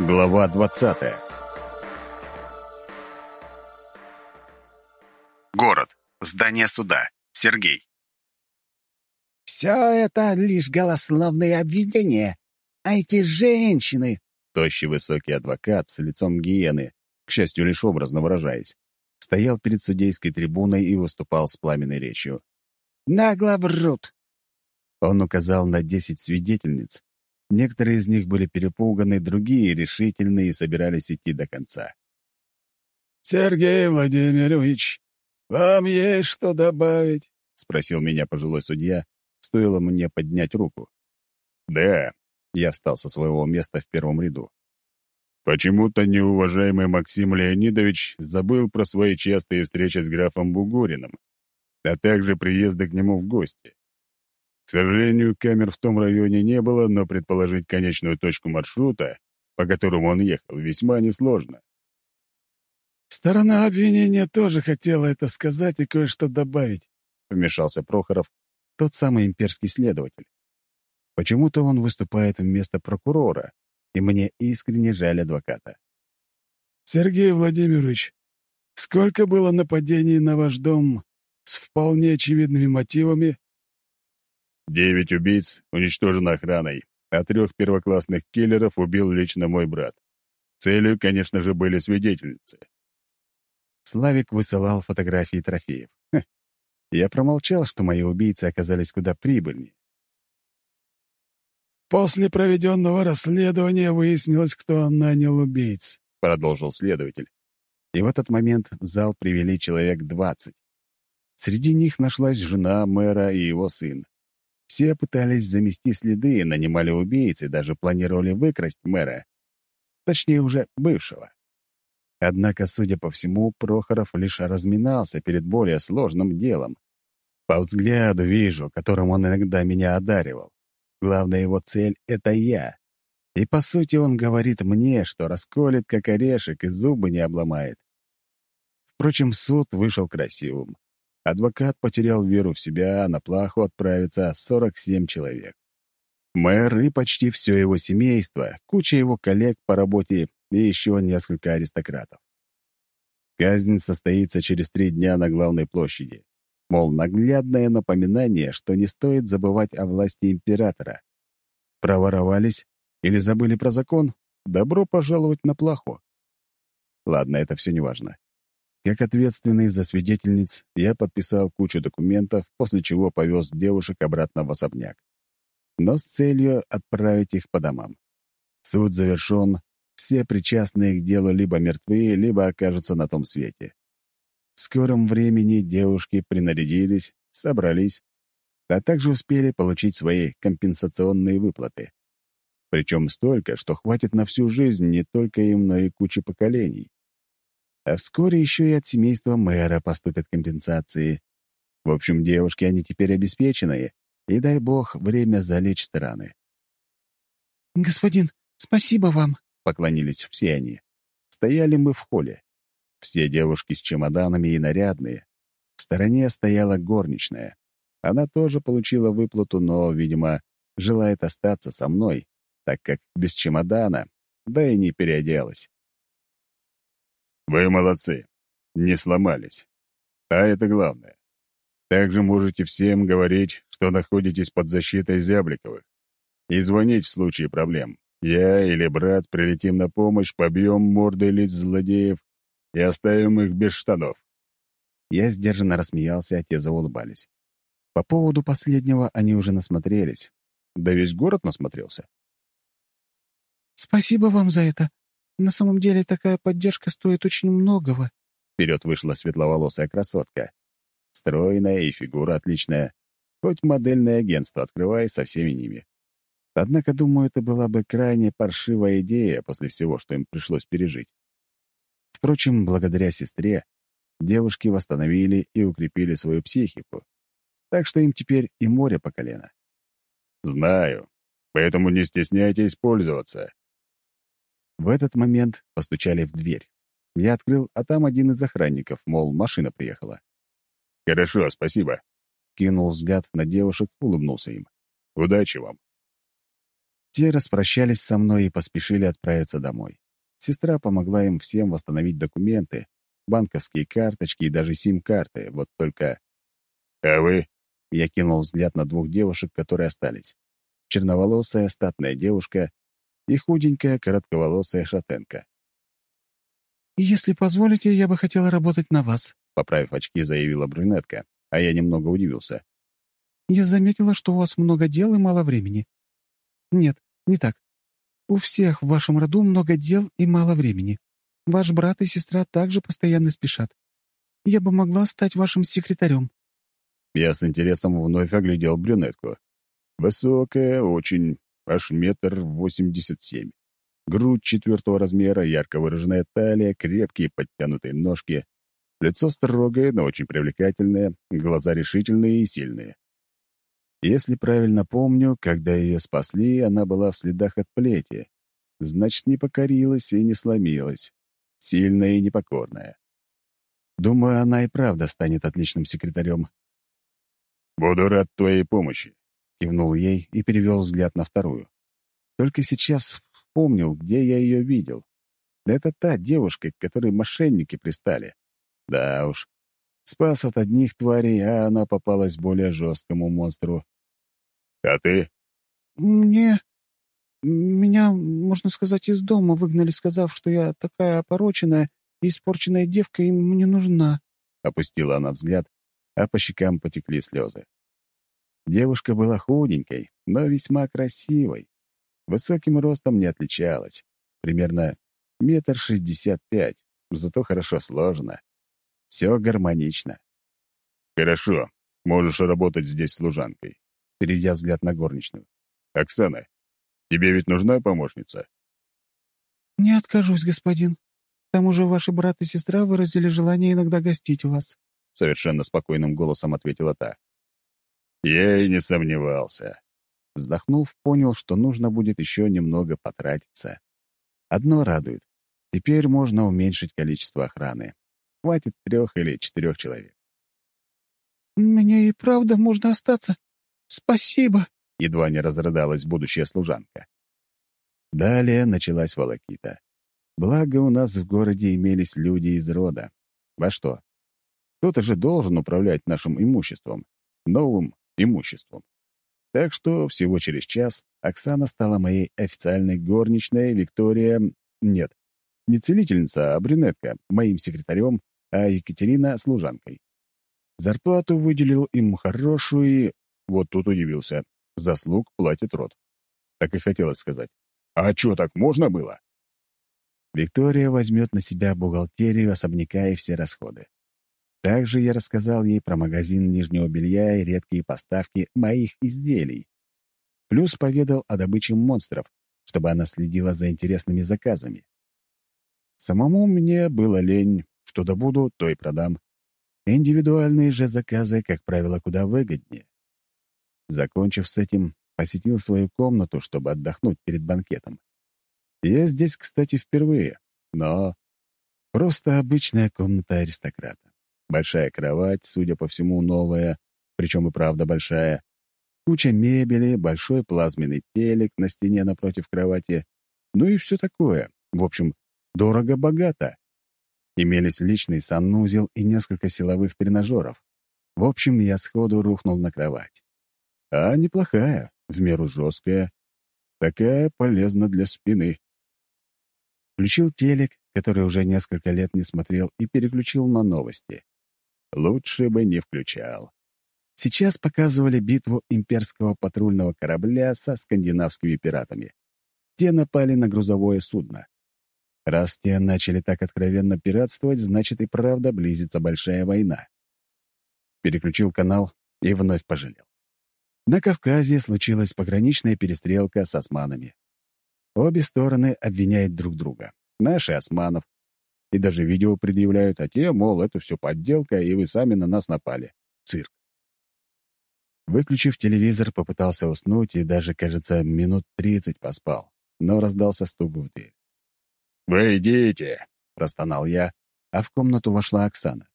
Глава 20 Город. Здание суда. Сергей. «Все это лишь голословные обвинения. А эти женщины...» Тощий высокий адвокат с лицом гиены, к счастью, лишь образно выражаясь, стоял перед судейской трибуной и выступал с пламенной речью. «Нагло врут!» Он указал на десять свидетельниц, Некоторые из них были перепуганы, другие — решительны и собирались идти до конца. «Сергей Владимирович, вам есть что добавить?» — спросил меня пожилой судья, стоило мне поднять руку. «Да», — я встал со своего места в первом ряду. Почему-то неуважаемый Максим Леонидович забыл про свои частые встречи с графом Бугуриным, а также приезды к нему в гости. К сожалению, камер в том районе не было, но предположить конечную точку маршрута, по которому он ехал, весьма несложно. «Сторона обвинения тоже хотела это сказать и кое-что добавить», — вмешался Прохоров, тот самый имперский следователь. Почему-то он выступает вместо прокурора, и мне искренне жаль адвоката. «Сергей Владимирович, сколько было нападений на ваш дом с вполне очевидными мотивами Девять убийц уничтожено охраной, а трех первоклассных киллеров убил лично мой брат. Целью, конечно же, были свидетельницы. Славик высылал фотографии трофеев. Хм. Я промолчал, что мои убийцы оказались куда прибыльнее. «После проведенного расследования выяснилось, кто нанял убийц», — продолжил следователь. И в этот момент в зал привели человек двадцать. Среди них нашлась жена мэра и его сын. Все пытались замести следы, нанимали убийц и даже планировали выкрасть мэра. Точнее, уже бывшего. Однако, судя по всему, Прохоров лишь разминался перед более сложным делом. По взгляду вижу, которым он иногда меня одаривал. Главная его цель — это я. И, по сути, он говорит мне, что расколет, как орешек, и зубы не обломает. Впрочем, суд вышел красивым. Адвокат потерял веру в себя, на плаху отправится 47 человек. Мэр и почти все его семейство, куча его коллег по работе и еще несколько аристократов. Казнь состоится через три дня на главной площади. Мол, наглядное напоминание, что не стоит забывать о власти императора. Проворовались или забыли про закон? Добро пожаловать на плаху. Ладно, это все неважно. Как ответственный за свидетельниц, я подписал кучу документов, после чего повез девушек обратно в особняк. Но с целью отправить их по домам. Суд завершен, все причастные к делу либо мертвы, либо окажутся на том свете. В скором времени девушки принарядились, собрались, а также успели получить свои компенсационные выплаты. Причем столько, что хватит на всю жизнь не только им, но и куче поколений. А вскоре еще и от семейства мэра поступят компенсации. В общем, девушки, они теперь обеспеченные, и, дай бог, время залечь страны. «Господин, спасибо вам», — поклонились все они. Стояли мы в холле. Все девушки с чемоданами и нарядные. В стороне стояла горничная. Она тоже получила выплату, но, видимо, желает остаться со мной, так как без чемодана, да и не переоделась. Вы молодцы. Не сломались. А это главное. Также можете всем говорить, что находитесь под защитой Зябликовых. И звонить в случае проблем. Я или брат прилетим на помощь, побьем морды лиц злодеев и оставим их без штанов. Я сдержанно рассмеялся, а те заулыбались. По поводу последнего они уже насмотрелись. Да весь город насмотрелся. «Спасибо вам за это. На самом деле такая поддержка стоит очень многого. Вперед вышла светловолосая красотка. Стройная и фигура отличная. Хоть модельное агентство открывай со всеми ними. Однако, думаю, это была бы крайне паршивая идея после всего, что им пришлось пережить. Впрочем, благодаря сестре, девушки восстановили и укрепили свою психику. Так что им теперь и море по колено. Знаю. Поэтому не стесняйтесь пользоваться. В этот момент постучали в дверь. Я открыл, а там один из охранников, мол, машина приехала. «Хорошо, спасибо». Кинул взгляд на девушек, улыбнулся им. «Удачи вам». Те распрощались со мной и поспешили отправиться домой. Сестра помогла им всем восстановить документы, банковские карточки и даже сим-карты. Вот только... «А вы?» Я кинул взгляд на двух девушек, которые остались. Черноволосая статная девушка и худенькая коротковолосая шатенка. «Если позволите, я бы хотела работать на вас», — поправив очки, заявила брюнетка, а я немного удивился. «Я заметила, что у вас много дел и мало времени». «Нет, не так. У всех в вашем роду много дел и мало времени. Ваш брат и сестра также постоянно спешат. Я бы могла стать вашим секретарем». Я с интересом вновь оглядел брюнетку. Высокая, очень, аж метр восемьдесят семь. Грудь четвертого размера, ярко выраженная талия, крепкие подтянутые ножки. Лицо строгое, но очень привлекательное, глаза решительные и сильные. Если правильно помню, когда ее спасли, она была в следах от плети. Значит, не покорилась и не сломилась. Сильная и непокорная. Думаю, она и правда станет отличным секретарем. «Буду рад твоей помощи», — кивнул ей и перевел взгляд на вторую. Только сейчас вспомнил, где я ее видел. Это та девушка, к которой мошенники пристали. Да уж, спас от одних тварей, а она попалась более жесткому монстру. «А ты?» «Мне... Меня, можно сказать, из дома выгнали, сказав, что я такая опороченная и испорченная девка им мне нужна». Опустила она взгляд, а по щекам потекли слезы. Девушка была худенькой, но весьма красивой. Высоким ростом не отличалась. Примерно метр шестьдесят пять, зато хорошо сложено. Все гармонично. «Хорошо, можешь работать здесь служанкой», переведя взгляд на горничную. «Оксана, тебе ведь нужна помощница?» «Не откажусь, господин. К тому же ваши брат и сестра выразили желание иногда гостить у вас», совершенно спокойным голосом ответила та. «Я и не сомневался. Вздохнув, понял, что нужно будет еще немного потратиться. Одно радует. Теперь можно уменьшить количество охраны. Хватит трех или четырех человек. «Мне и правда можно остаться. Спасибо!» Едва не разрыдалась будущая служанка. Далее началась волокита. Благо, у нас в городе имелись люди из рода. Во что? Кто-то же должен управлять нашим имуществом, новым имуществом. Так что всего через час Оксана стала моей официальной горничной, Виктория... Нет, не целительница, а брюнетка, моим секретарем, а Екатерина — служанкой. Зарплату выделил им хорошую и... Вот тут удивился. Заслуг платит род. Так и хотелось сказать. А что, так можно было? Виктория возьмет на себя бухгалтерию особняка и все расходы. Также я рассказал ей про магазин нижнего белья и редкие поставки моих изделий. Плюс поведал о добыче монстров, чтобы она следила за интересными заказами. Самому мне было лень, что добуду, то и продам. Индивидуальные же заказы, как правило, куда выгоднее. Закончив с этим, посетил свою комнату, чтобы отдохнуть перед банкетом. Я здесь, кстати, впервые, но просто обычная комната аристократа. Большая кровать, судя по всему, новая, причем и правда большая. Куча мебели, большой плазменный телек на стене напротив кровати. Ну и все такое. В общем, дорого-богато. Имелись личный санузел и несколько силовых тренажеров. В общем, я сходу рухнул на кровать. А неплохая, в меру жесткая. Такая полезна для спины. Включил телек, который уже несколько лет не смотрел, и переключил на новости. Лучше бы не включал. Сейчас показывали битву имперского патрульного корабля со скандинавскими пиратами. Те напали на грузовое судно. Раз те начали так откровенно пиратствовать, значит и правда близится большая война. Переключил канал и вновь пожалел. На Кавказе случилась пограничная перестрелка с османами. Обе стороны обвиняют друг друга. Наши — османов, и даже видео предъявляют, а те, мол, это все подделка, и вы сами на нас напали. Цирк. Выключив телевизор, попытался уснуть и даже, кажется, минут тридцать поспал, но раздался стук в дверь. «Вы идите!» — простонал я, а в комнату вошла Оксана.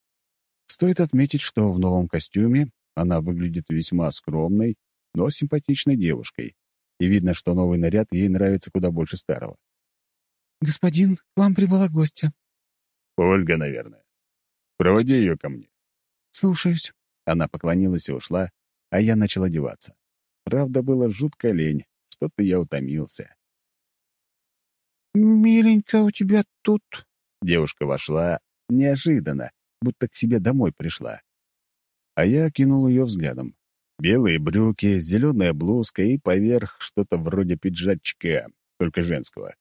Стоит отметить, что в новом костюме она выглядит весьма скромной, но симпатичной девушкой. и видно, что новый наряд ей нравится куда больше старого. «Господин, к вам прибыла гостья». «Ольга, наверное. Проводи ее ко мне». «Слушаюсь». Она поклонилась и ушла, а я начал одеваться. Правда, было жутко лень, что-то я утомился. «Миленько у тебя тут...» Девушка вошла неожиданно, будто к себе домой пришла. А я кинул ее взглядом. Белые брюки, зеленая блузка и поверх что-то вроде пиджачка, только женского.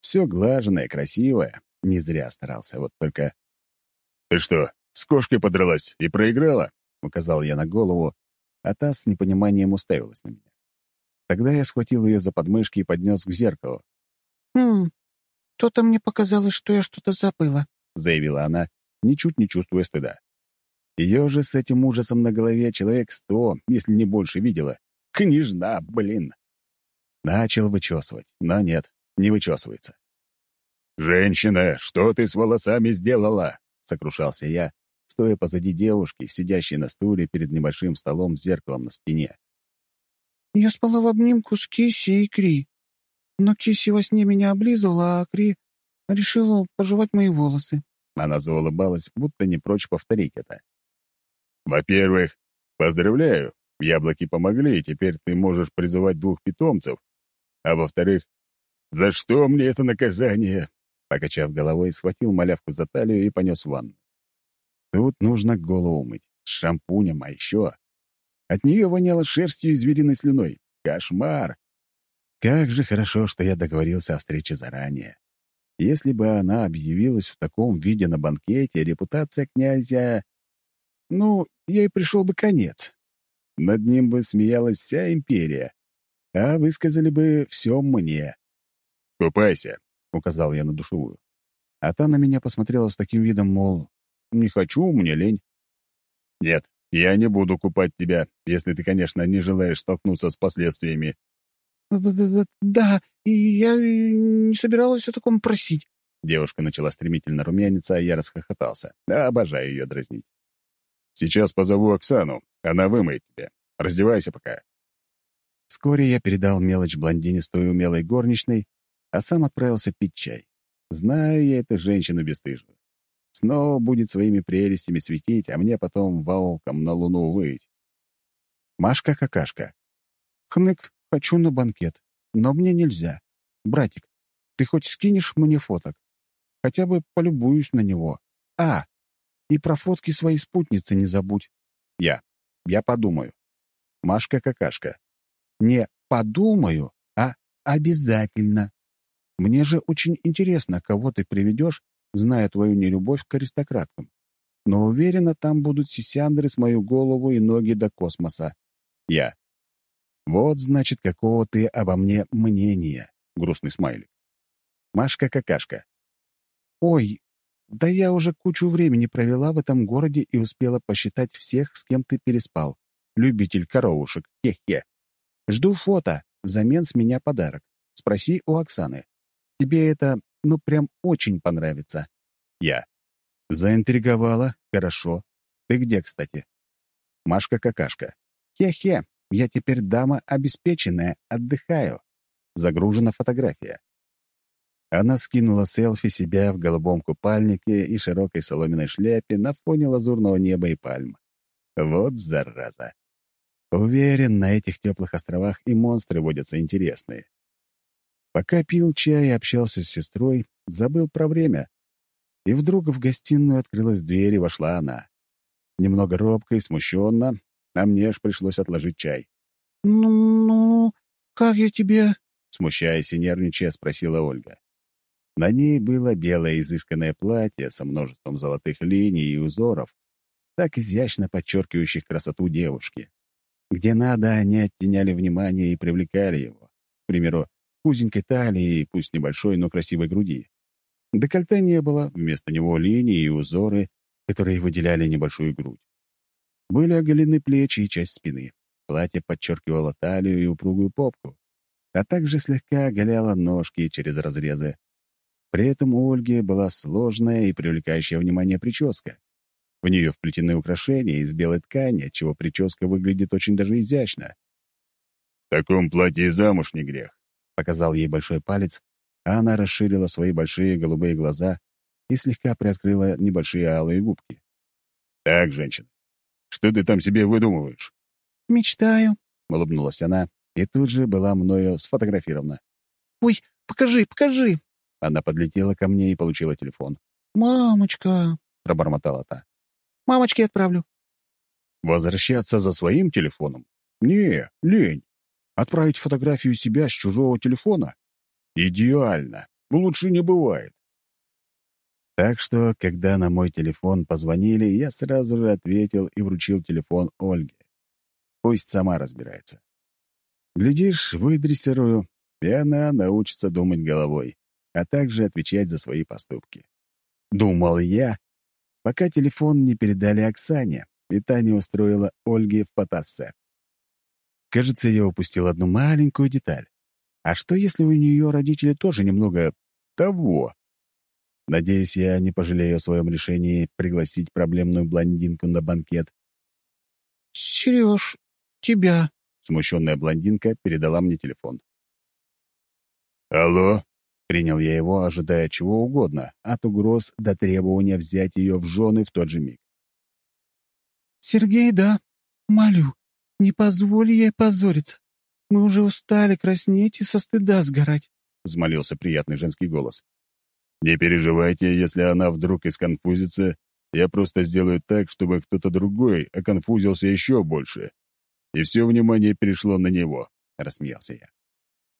Все глаженное, красивое. Не зря старался, вот только... «Ты что, с кошкой подралась и проиграла?» — указал я на голову, а та с непониманием уставилась на меня. Тогда я схватил ее за подмышки и поднес к зеркалу. «Хм, то-то мне показалось, что я что-то забыла», — заявила она, ничуть не чувствуя стыда. Ее же с этим ужасом на голове человек сто, если не больше, видела. Княжна, блин. Начал вычесывать, но нет, не вычесывается. «Женщина, что ты с волосами сделала?» — сокрушался я, стоя позади девушки, сидящей на стуле перед небольшим столом с зеркалом на стене. «Я спала в обнимку с Кисси и Кри. Но Кисси во сне меня облизывала, а Кри решила пожевать мои волосы». Она заулыбалась, будто не прочь повторить это. Во-первых, поздравляю, яблоки помогли, и теперь ты можешь призывать двух питомцев. А во-вторых, за что мне это наказание? Покачав головой, схватил малявку за талию и понес в ванну. Тут нужно голову мыть, с шампунем, а еще... От нее воняло шерстью и звериной слюной. Кошмар! Как же хорошо, что я договорился о встрече заранее. Если бы она объявилась в таком виде на банкете, репутация князя... Ну, ей пришел бы конец. Над ним бы смеялась вся империя, а высказали бы все мне. «Купайся», — указал я на душевую. А та на меня посмотрела с таким видом, мол, «Не хочу, мне лень». «Нет, я не буду купать тебя, если ты, конечно, не желаешь столкнуться с последствиями». «Да-да-да, да, и я не собиралась о таком просить». Девушка начала стремительно румяниться, а я расхохотался. Да, обожаю ее дразнить. Сейчас позову Оксану, она вымоет тебя. Раздевайся пока». Вскоре я передал мелочь блондинистой умелой горничной, а сам отправился пить чай. Знаю я эту женщину бесстыжую. Снова будет своими прелестями светить, а мне потом волком на луну выть. Машка-какашка. Хнык, хочу на банкет. Но мне нельзя. Братик, ты хоть скинешь мне фоток? Хотя бы полюбуюсь на него. А, и про фотки своей спутницы не забудь. Я. Я подумаю. Машка-какашка. Не подумаю, а обязательно. Мне же очень интересно, кого ты приведешь, зная твою нелюбовь к аристократкам. Но уверена, там будут сисяндры с мою голову и ноги до космоса. Я. Вот, значит, какого ты обо мне мнения. Грустный смайлик. Машка-какашка. Ой, да я уже кучу времени провела в этом городе и успела посчитать всех, с кем ты переспал. Любитель коровушек, хе-хе. Жду фото, взамен с меня подарок. Спроси у Оксаны. Тебе это, ну, прям очень понравится. Я. Заинтриговала? Хорошо. Ты где, кстати? Машка-какашка. Хе-хе, я теперь дама обеспеченная, отдыхаю. Загружена фотография. Она скинула селфи себя в голубом купальнике и широкой соломенной шляпе на фоне лазурного неба и пальм. Вот зараза. Уверен, на этих теплых островах и монстры водятся интересные. Пока пил чай и общался с сестрой, забыл про время. И вдруг в гостиную открылась дверь, и вошла она. Немного робко и смущенно, а мне аж пришлось отложить чай. «Ну, как я тебе...» Смущаясь и нервничая, спросила Ольга. На ней было белое изысканное платье со множеством золотых линий и узоров, так изящно подчеркивающих красоту девушки. Где надо, они оттеняли внимание и привлекали его. К примеру, узенькой талии, пусть небольшой, но красивой груди. Декольте не было, вместо него линии и узоры, которые выделяли небольшую грудь. Были оголены плечи и часть спины. Платье подчеркивало талию и упругую попку, а также слегка оголяло ножки через разрезы, при этом у Ольги была сложная и привлекающая внимание прическа. В нее вплетены украшения из белой ткани, отчего прическа выглядит очень даже изящно. В таком платье и замуж не грех. Показал ей большой палец, а она расширила свои большие голубые глаза и слегка приоткрыла небольшие алые губки. «Так, женщина, что ты там себе выдумываешь?» «Мечтаю», — улыбнулась она, и тут же была мною сфотографирована. «Ой, покажи, покажи!» Она подлетела ко мне и получила телефон. «Мамочка!» — пробормотала та. «Мамочке отправлю». Возвращаться за своим телефоном? Не, лень. Отправить фотографию себя с чужого телефона? Идеально. Лучше не бывает. Так что, когда на мой телефон позвонили, я сразу же ответил и вручил телефон Ольге. Пусть сама разбирается. Глядишь, выдрессирую, и она научится думать головой, а также отвечать за свои поступки. Думал я, пока телефон не передали Оксане, и та не устроила Ольге фотосет. Кажется, я упустил одну маленькую деталь. А что, если у нее родители тоже немного того? Надеюсь, я не пожалею о своем решении пригласить проблемную блондинку на банкет. «Сереж, тебя...» — смущенная блондинка передала мне телефон. «Алло?» — принял я его, ожидая чего угодно, от угроз до требования взять ее в жены в тот же миг. «Сергей, да. Молю, не позволь ей позориться. Мы уже устали краснеть и со стыда сгорать», — взмолился приятный женский голос. Не переживайте, если она вдруг исконфузится, я просто сделаю так, чтобы кто-то другой оконфузился еще больше. И все внимание перешло на него, — рассмеялся я.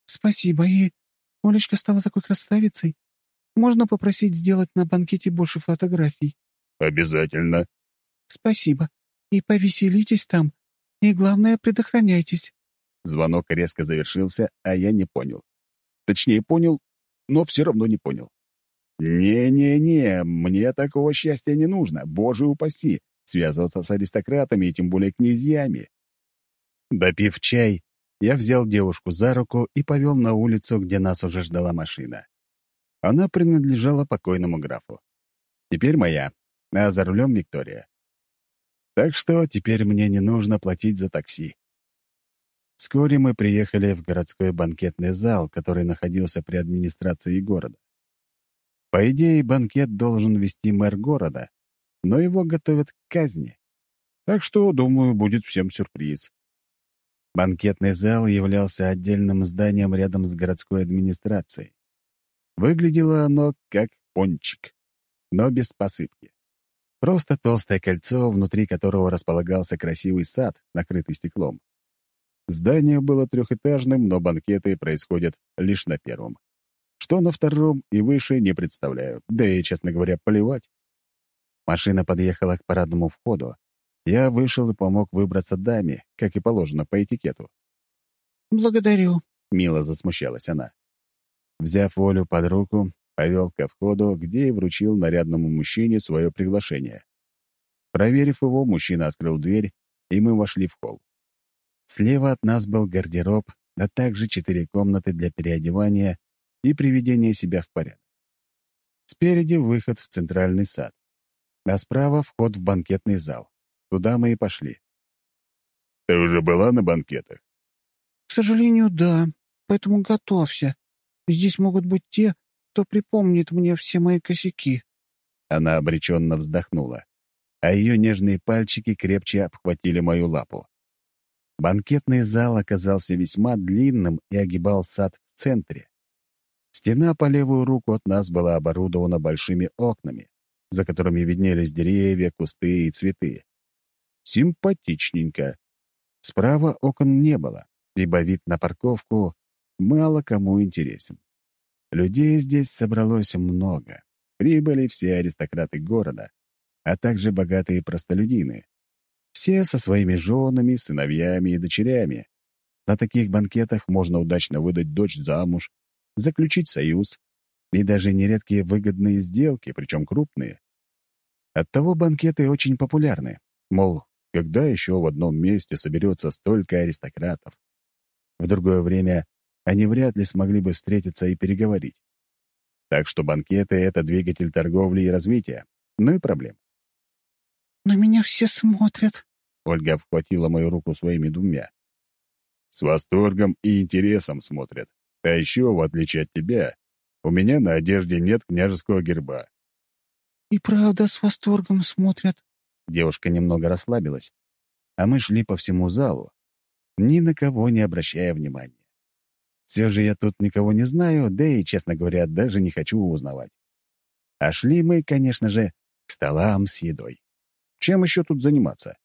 «Спасибо, и Олечка стала такой красавицей. Можно попросить сделать на банкете больше фотографий?» «Обязательно». «Спасибо. И повеселитесь там. И главное, предохраняйтесь». Звонок резко завершился, а я не понял. Точнее, понял, но все равно не понял. «Не-не-не, мне такого счастья не нужно, боже упаси, связываться с аристократами и тем более князьями». Допив чай, я взял девушку за руку и повел на улицу, где нас уже ждала машина. Она принадлежала покойному графу. Теперь моя, а за рулем Виктория. Так что теперь мне не нужно платить за такси. Вскоре мы приехали в городской банкетный зал, который находился при администрации города. По идее, банкет должен вести мэр города, но его готовят к казни. Так что, думаю, будет всем сюрприз. Банкетный зал являлся отдельным зданием рядом с городской администрацией. Выглядело оно как пончик, но без посыпки. Просто толстое кольцо, внутри которого располагался красивый сад, накрытый стеклом. Здание было трехэтажным, но банкеты происходят лишь на первом. Что на втором и выше, не представляю. Да и, честно говоря, плевать. Машина подъехала к парадному входу. Я вышел и помог выбраться даме, как и положено по этикету. «Благодарю», — мило засмущалась она. Взяв Волю под руку, повел ко входу, где и вручил нарядному мужчине свое приглашение. Проверив его, мужчина открыл дверь, и мы вошли в холл. Слева от нас был гардероб, а также четыре комнаты для переодевания и приведения себя в порядок. Спереди выход в центральный сад, а справа вход в банкетный зал. Туда мы и пошли. «Ты уже была на банкетах?» «К сожалению, да. Поэтому готовься. Здесь могут быть те, кто припомнит мне все мои косяки». Она обреченно вздохнула, а ее нежные пальчики крепче обхватили мою лапу. Банкетный зал оказался весьма длинным и огибал сад в центре. Стена по левую руку от нас была оборудована большими окнами, за которыми виднелись деревья, кусты и цветы. Симпатичненько. Справа окон не было, ибо вид на парковку мало кому интересен. Людей здесь собралось много. Прибыли все аристократы города, а также богатые простолюдины. Все со своими женами, сыновьями и дочерями. На таких банкетах можно удачно выдать дочь замуж, заключить союз и даже нередкие выгодные сделки, причем крупные. Оттого банкеты очень популярны. Мол, когда еще в одном месте соберется столько аристократов? В другое время они вряд ли смогли бы встретиться и переговорить. Так что банкеты — это двигатель торговли и развития. Ну и проблем. «На меня все смотрят», — Ольга обхватила мою руку своими двумя. С восторгом и интересом смотрят. А еще, в отличие от тебя, у меня на одежде нет княжеского герба. «И правда с восторгом смотрят». Девушка немного расслабилась, а мы шли по всему залу, ни на кого не обращая внимания. Все же я тут никого не знаю, да и, честно говоря, даже не хочу узнавать. А шли мы, конечно же, к столам с едой. Чем еще тут заниматься?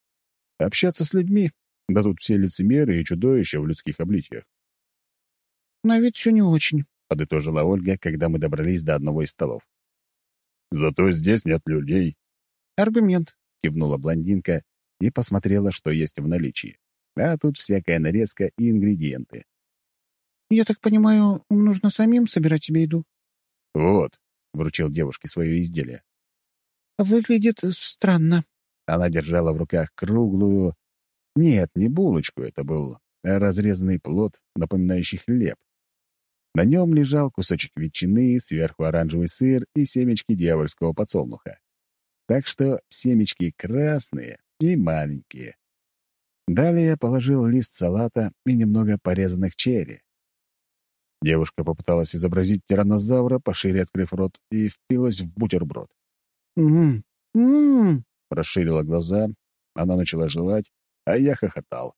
Общаться с людьми? Да тут все лицемеры и чудовища в людских обличьях. «Но ведь все не очень», — подытожила Ольга, когда мы добрались до одного из столов. «Зато здесь нет людей». «Аргумент», — кивнула блондинка и посмотрела, что есть в наличии. А тут всякая нарезка и ингредиенты. «Я так понимаю, нужно самим собирать себе еду?» «Вот», — вручил девушке свое изделие. «Выглядит странно». Она держала в руках круглую... Нет, не булочку, это был разрезанный плод, напоминающий хлеб. На нем лежал кусочек ветчины, сверху оранжевый сыр и семечки дьявольского подсолнуха. Так что семечки красные и маленькие. Далее положил лист салата и немного порезанных черри. Девушка попыталась изобразить тираннозавра, пошире открыв рот, и впилась в бутерброд. «М-м-м!» расширила глаза, она начала жевать, а я хохотал.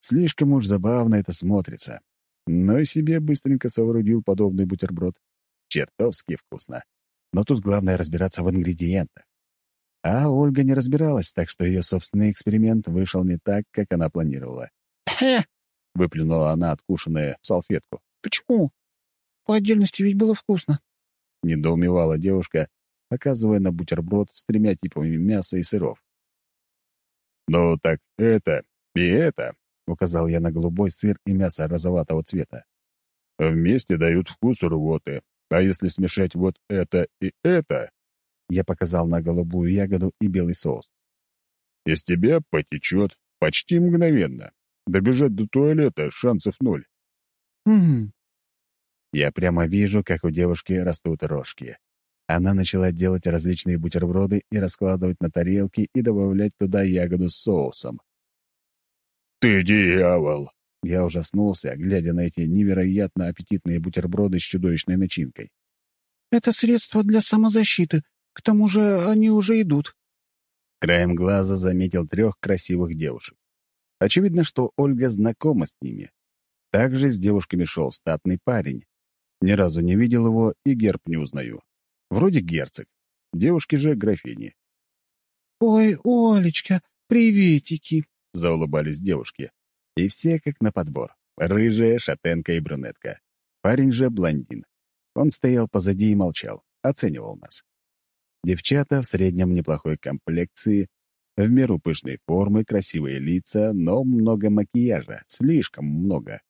Слишком уж забавно это смотрится. Но и себе быстренько соорудил подобный бутерброд. Чертовски вкусно. Но тут главное разбираться в ингредиентах. А Ольга не разбиралась, так что ее собственный эксперимент вышел не так, как она планировала. «Хе!» — выплюнула она откушенная салфетку. «Почему? По отдельности ведь было вкусно». Недоумевала девушка, оказывая на бутерброд с тремя типами мяса и сыров. «Ну так это и это», — указал я на голубой сыр и мясо розоватого цвета. «Вместе дают вкус рвоты. А если смешать вот это и это...» Я показал на голубую ягоду и белый соус. «Из тебя потечет почти мгновенно. Добежать до туалета шансов ноль». «Угу». Я прямо вижу, как у девушки растут рожки. Она начала делать различные бутерброды и раскладывать на тарелки и добавлять туда ягоду с соусом. «Ты дьявол!» Я ужаснулся, глядя на эти невероятно аппетитные бутерброды с чудовищной начинкой. «Это средство для самозащиты. К тому же они уже идут». Краем глаза заметил трех красивых девушек. Очевидно, что Ольга знакома с ними. Также с девушками шел статный парень. Ни разу не видел его и герб не узнаю. Вроде герцог. Девушки же графини. «Ой, Олечка, приветики!» — заулыбались девушки. И все как на подбор. Рыжая, шатенка и брюнетка. Парень же блондин. Он стоял позади и молчал, оценивал нас. Девчата в среднем неплохой комплекции, в меру пышной формы, красивые лица, но много макияжа, слишком много.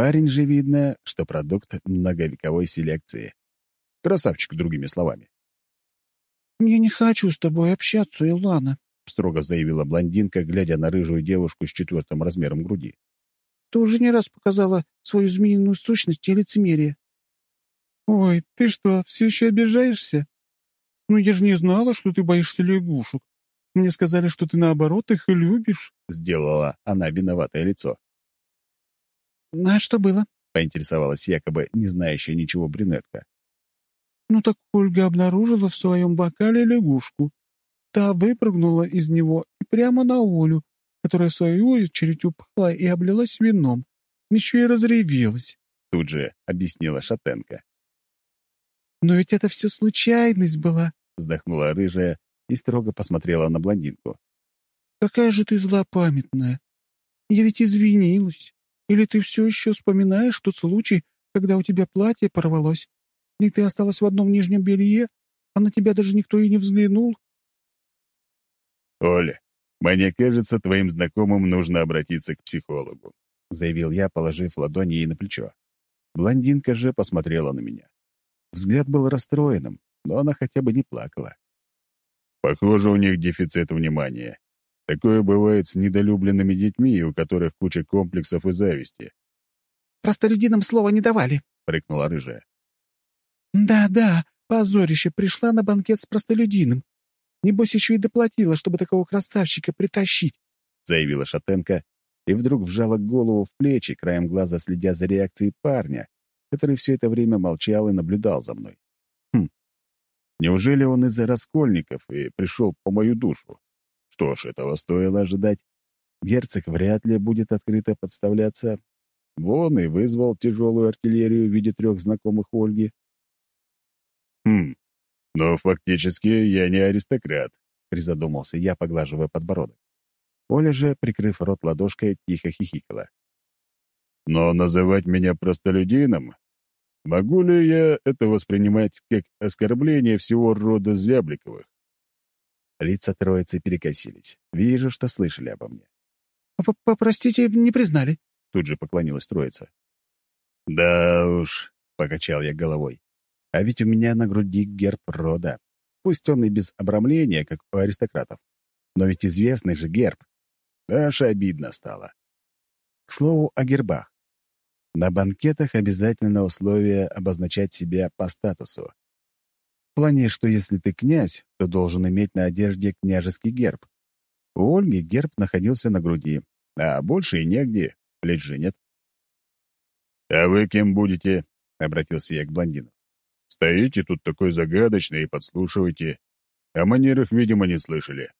Парень же видно, что продукт многовековой селекции. Красавчик, другими словами. «Я не хочу с тобой общаться, Илана», — строго заявила блондинка, глядя на рыжую девушку с четвертым размером груди. «Ты уже не раз показала свою змеиную сущность и лицемерие». «Ой, ты что, все еще обижаешься? Ну, я же не знала, что ты боишься лягушек. Мне сказали, что ты, наоборот, их любишь», — сделала она виноватое лицо. «А что было?» — поинтересовалась якобы не знающая ничего брюнетка. Ну так Ольга обнаружила в своем бокале лягушку. Та выпрыгнула из него и прямо на Олю, которая в свою очередь упала и облилась вином. Еще и разревелась. Тут же объяснила Шатенко. «Но ведь это все случайность была», — вздохнула рыжая и строго посмотрела на блондинку. «Какая же ты злопамятная! Я ведь извинилась. Или ты все еще вспоминаешь тот случай, когда у тебя платье порвалось, и ты осталась в одном нижнем белье, а на тебя даже никто и не взглянул?» «Оля, мне кажется, твоим знакомым нужно обратиться к психологу», заявил я, положив ладони ей на плечо. Блондинка же посмотрела на меня. Взгляд был расстроенным, но она хотя бы не плакала. «Похоже, у них дефицит внимания. Такое бывает с недолюбленными детьми, у которых куча комплексов и зависти». «Простолюдинам слова не давали», — прыкнула рыжая. «Да-да, позорище, пришла на банкет с простолюдином. Небось, еще и доплатила, чтобы такого красавчика притащить», — заявила Шатенко и вдруг вжала голову в плечи, краем глаза следя за реакцией парня, который все это время молчал и наблюдал за мной. Хм, неужели он из-за раскольников и пришел по мою душу? Что ж, этого стоило ожидать. Герцог вряд ли будет открыто подставляться. Вон и вызвал тяжелую артиллерию в виде трех знакомых Ольги. Хм, но фактически я не аристократ, призадумался я, поглаживая подбородок. Оля же, прикрыв рот ладошкой, тихо хихикала. Но называть меня простолюдином? Могу ли я это воспринимать как оскорбление всего рода Зябликовых? Лица троицы перекосились. Вижу, что слышали обо мне. «Попростите, не признали», — тут же поклонилась троица. «Да уж», — покачал я головой. «А ведь у меня на груди герб рода. Пусть он и без обрамления, как у аристократов. Но ведь известный же герб. Аж обидно стало. К слову о гербах. На банкетах обязательно условие обозначать себя по статусу. В плане, что если ты князь, то должен иметь на одежде княжеский герб. У Ольги герб находился на груди, а больше и негде, плеч же нет. «А вы кем будете?» — обратился я к блондину. «Стоите тут такой загадочный и подслушиваете. О манерах, видимо, не слышали».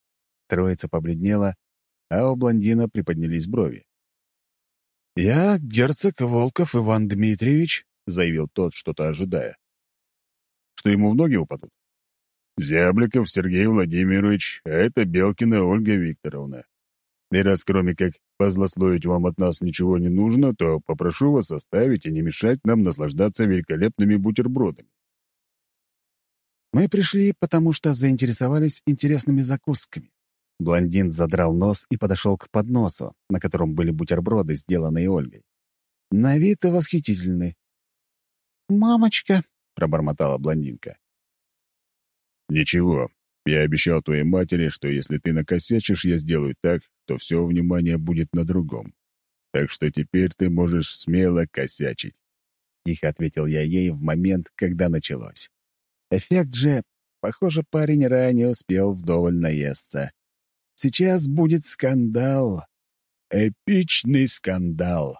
Троица побледнела, а у блондина приподнялись брови. «Я герцог Волков Иван Дмитриевич», — заявил тот, что-то ожидая. «Что ему в ноги упадут?» «Зябликов Сергей Владимирович, а это Белкина Ольга Викторовна. И раз кроме как позлословить вам от нас ничего не нужно, то попрошу вас оставить и не мешать нам наслаждаться великолепными бутербродами». «Мы пришли, потому что заинтересовались интересными закусками. Блондин задрал нос и подошел к подносу, на котором были бутерброды, сделанные Ольгой. На вид и восхитительны. «Мамочка!» — пробормотала блондинка. «Ничего. Я обещал твоей матери, что если ты накосячишь, я сделаю так, что все внимание будет на другом. Так что теперь ты можешь смело косячить». Тихо ответил я ей в момент, когда началось. Эффект же... Похоже, парень ранее успел вдоволь наесться. Сейчас будет скандал. Эпичный скандал.